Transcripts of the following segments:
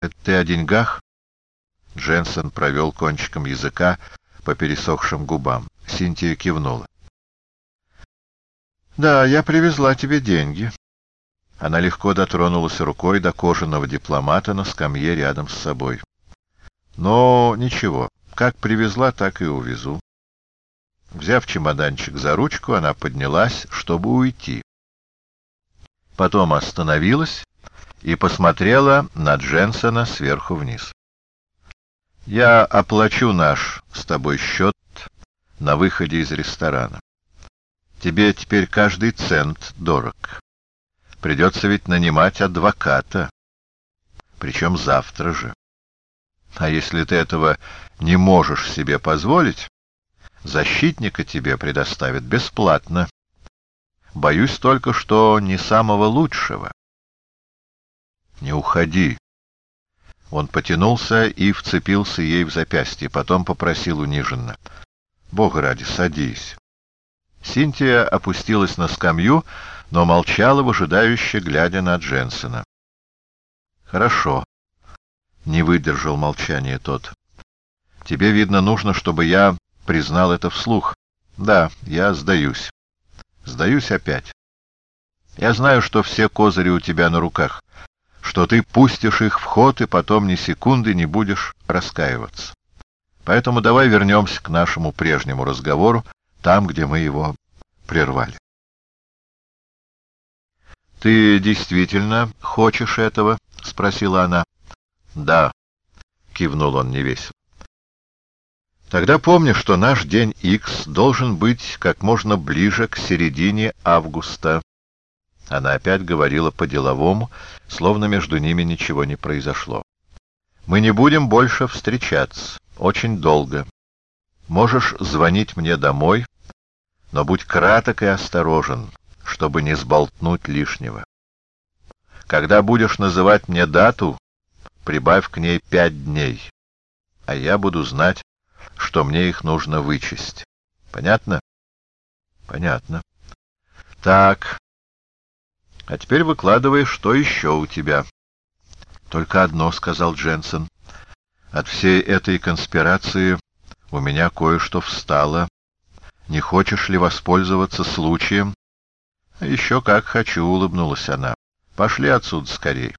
Это ты о деньгах? Дженсен провел кончиком языка по пересохшим губам. Синтия кивнула. «Да, я привезла тебе деньги». Она легко дотронулась рукой до кожаного дипломата на скамье рядом с собой. «Но ничего, как привезла, так и увезу». Взяв чемоданчик за ручку, она поднялась, чтобы уйти. Потом остановилась и посмотрела на Дженсона сверху вниз. «Я оплачу наш с тобой счет на выходе из ресторана. Тебе теперь каждый цент дорог. Придется ведь нанимать адвоката, причем завтра же. А если ты этого не можешь себе позволить, защитника тебе предоставят бесплатно. Боюсь только, что не самого лучшего. Не уходи. Он потянулся и вцепился ей в запястье, потом попросил униженно. Бога ради, садись. Синтия опустилась на скамью, но молчала, выжидающе глядя на Дженсона. «Хорошо», — не выдержал молчание тот. «Тебе, видно, нужно, чтобы я признал это вслух. Да, я сдаюсь. Сдаюсь опять. Я знаю, что все козыри у тебя на руках, что ты пустишь их в ход и потом ни секунды не будешь раскаиваться. Поэтому давай вернемся к нашему прежнему разговору, там, где мы его прервали. «Ты действительно хочешь этого?» — спросила она. «Да», — кивнул он невесело. «Тогда помни, что наш день X должен быть как можно ближе к середине августа». Она опять говорила по-деловому, словно между ними ничего не произошло. «Мы не будем больше встречаться. Очень долго. Можешь звонить мне домой, но будь краток и осторожен, чтобы не сболтнуть лишнего. Когда будешь называть мне дату, прибавь к ней пять дней, а я буду знать, что мне их нужно вычесть. Понятно? Понятно. Так. А теперь выкладывай, что еще у тебя. Только одно, — сказал Дженсен. От всей этой конспирации у меня кое-что встало. Не хочешь ли воспользоваться случаем? Еще как хочу, — улыбнулась она. Пошли отсюда скорей.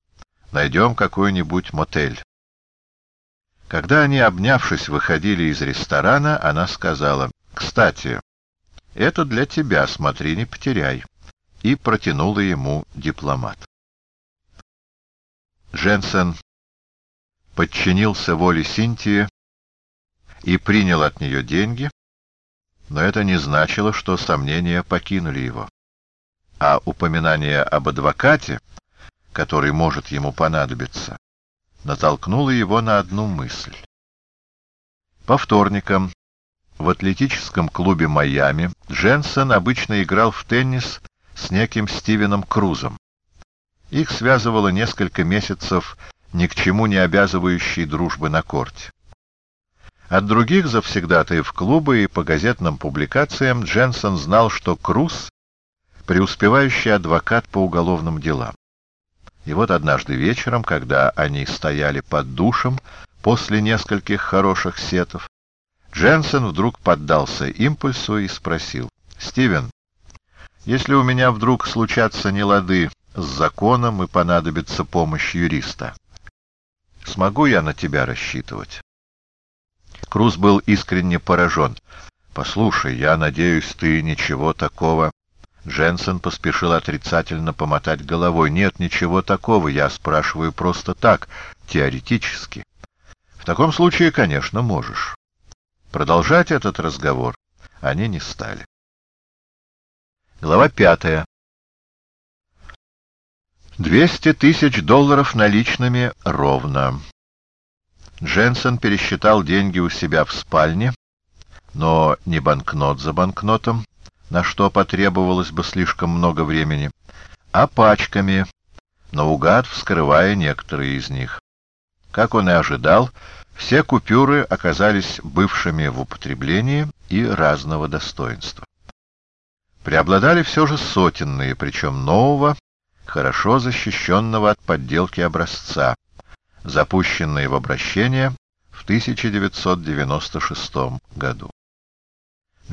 Найдем какой-нибудь мотель. Когда они, обнявшись, выходили из ресторана, она сказала, «Кстати, это для тебя, смотри, не потеряй», и протянула ему дипломат. Дженсен подчинился воле Синтии и принял от нее деньги, но это не значило, что сомнения покинули его. А упоминание об адвокате, который может ему понадобиться, натолкнуло его на одну мысль. По вторникам в атлетическом клубе «Майами» Дженсен обычно играл в теннис с неким Стивеном Крузом. Их связывало несколько месяцев ни к чему не обязывающей дружбы на корте. От других завсегдатаев клуба и по газетным публикациям Дженсен знал, что Круз — преуспевающий адвокат по уголовным делам. И вот однажды вечером, когда они стояли под душем после нескольких хороших сетов, Дженсен вдруг поддался импульсу и спросил, «Стивен, если у меня вдруг случатся нелады с законом и понадобится помощь юриста, Смогу я на тебя рассчитывать?» Круз был искренне поражен. «Послушай, я надеюсь, ты ничего такого...» Дженсен поспешил отрицательно помотать головой. «Нет, ничего такого, я спрашиваю просто так, теоретически. В таком случае, конечно, можешь». Продолжать этот разговор они не стали. Глава пятая. Двести тысяч долларов наличными ровно. Дженсен пересчитал деньги у себя в спальне, но не банкнот за банкнотом, на что потребовалось бы слишком много времени, а пачками, наугад вскрывая некоторые из них. Как он и ожидал, все купюры оказались бывшими в употреблении и разного достоинства. Преобладали все же сотенные, причем нового, хорошо защищенного от подделки образца, запущенные в обращение в 1996 году.